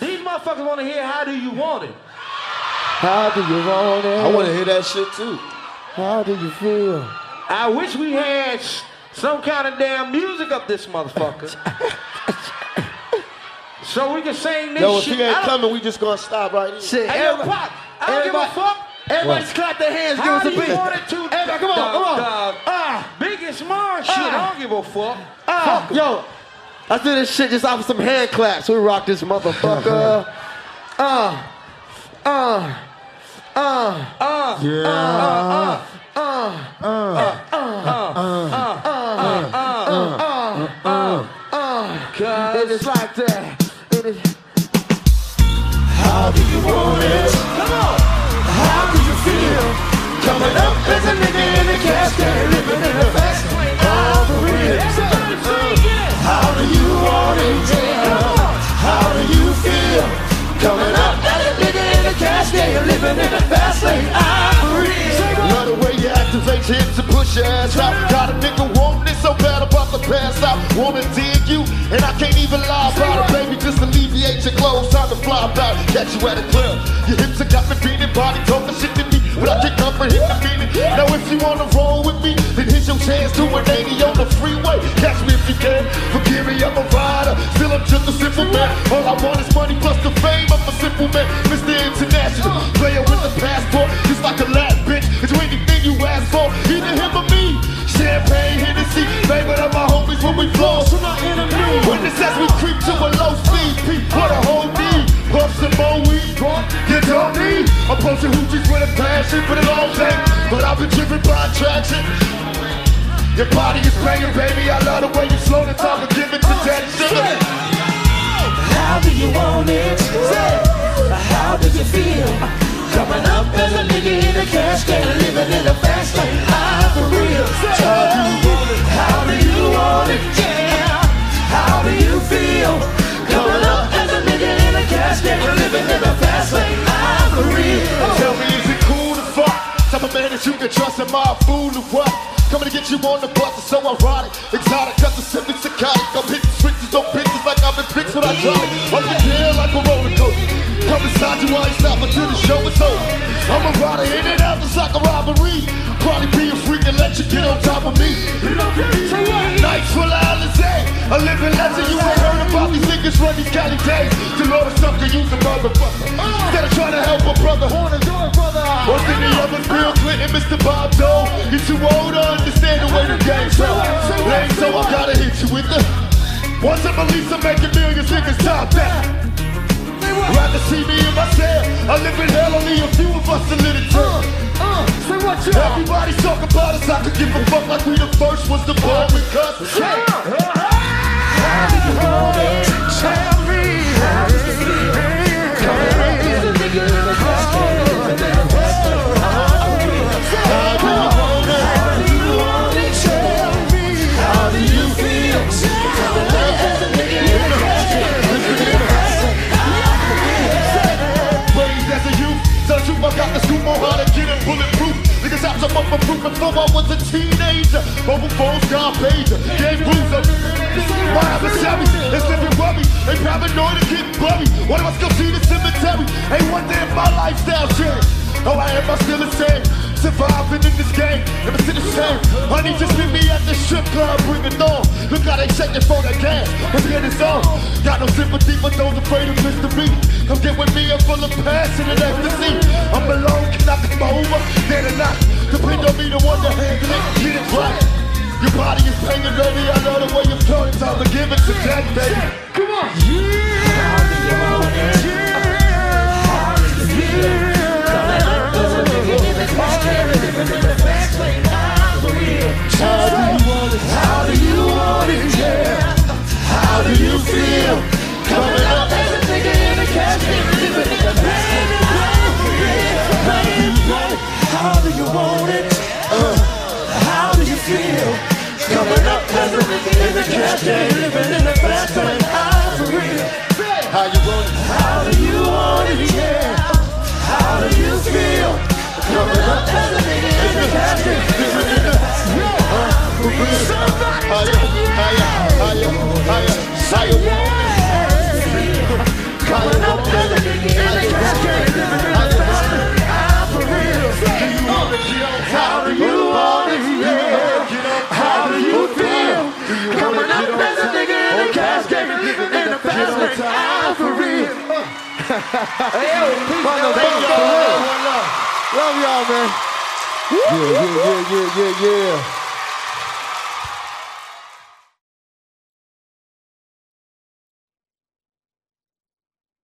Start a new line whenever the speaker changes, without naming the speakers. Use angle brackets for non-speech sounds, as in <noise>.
These motherfuckers want to hear how do you want it.
How do you want it?
I want to hear that shit too.
How do you feel?
I wish we had some kind of damn music up this motherfucker. <laughs> so we can sing this
Yo, if
shit.
he ain't coming, we just gonna stop right here.
Shit,
Hey, yo,
everybody,
Pop, I don't give a
everybody-
fuck.
everybody just clap their hands, give
How
us
do
a
you
beat.
want it to?
Everybody, come on,
Dog,
come on.
dog.
Ah,
Big and small shit.
Ah.
I don't give a fuck.
ah, yo, I do this shit just off of some hand claps. We rock this motherfucker. Uh, uh, uh, uh,
Yeah.
it is like that. It is.
How do you want it?
Come on.
How do you feel? Coming up casket, living in the fast lane. I'm real. Love the way you activate hips and push your ass out. Got a nigga wanting it so bad about to pass out. Wanna dig you, and I can't even lie about it, baby. Just alleviate your clothes, time to fly about. Catch you at a club. Your hips have got me beating, body talking shit to me, but I can't comprehend the meaning. Now if you wanna roll with me, then here's your chance to an 80 on the freeway. Catch me if you can. Forgive me, I'm a rider. Still I'm just a simple man. All I want is money plus the fame. I'm a simple man, Mr. I'm posting hoochies with a passion for the long day. But I've been driven by attraction. Your body is banging, baby. I love the way you slow the talk and give it to daddy sugar.
How do you want it? How do you feel? Coming up as a nigga in a casket, living in a fast lane. I'm for real. Do you
can trust, am I a fool or what? Coming to get you on the bus, it's so ironic. Exotic, got the simply psychotic. I'm hitting switches on bitches like I've been fixed when I drop it. Up in the air like a roller coaster. Come inside you, I ain't stop until the show is over. I'm a rider in and out just like a robbery. Probably be a freak and let you get on top of me. Nights full of Alizé. Eh? A living legend, you ain't heard about these niggas run these Cali days. The sucker, use a motherfucker. Mr. Bob Dole. You're too old to understand the way the game's played. Lame, so I gotta hit you with the. Once I'm released, I'm making millions, niggas top that. Rather see me in my cell. I live in hell, only a few of us are lit it too. Everybody talk about us, I could give a fuck like we the first was the ball with cuss. Raised Some up proof before I was a teenager. Mobile phones, God pager, game bruiser. My adversary is living worry. They paranoid and getting buried. One of us go see the cemetery. Ain't one day in my lifestyle changed. Oh, I am I still the same. Surviving in this game, never see the same. Honey, just meet me at the strip club, bring it on. Look how they shaking for the gas. Let's get this on. Got no sympathy for those afraid of mystery. Come get with me, I'm full of passion and ecstasy. I'm alone, can I come over? Dead or not, depend on me to one to handle it, get it right. Your body is banging, baby. I know the way you're feeling. Time to give it to that, baby. Come on. living in the
fast high for real.
How you want it?
How do you want it? Yeah. How do you feel? Coming up in the past. Somebody
you. Coming up
the. Yo, peace,
One love,
LA.
one love, one love. Love y'all, man.
Yeah, yeah, yeah, yeah, yeah, yeah.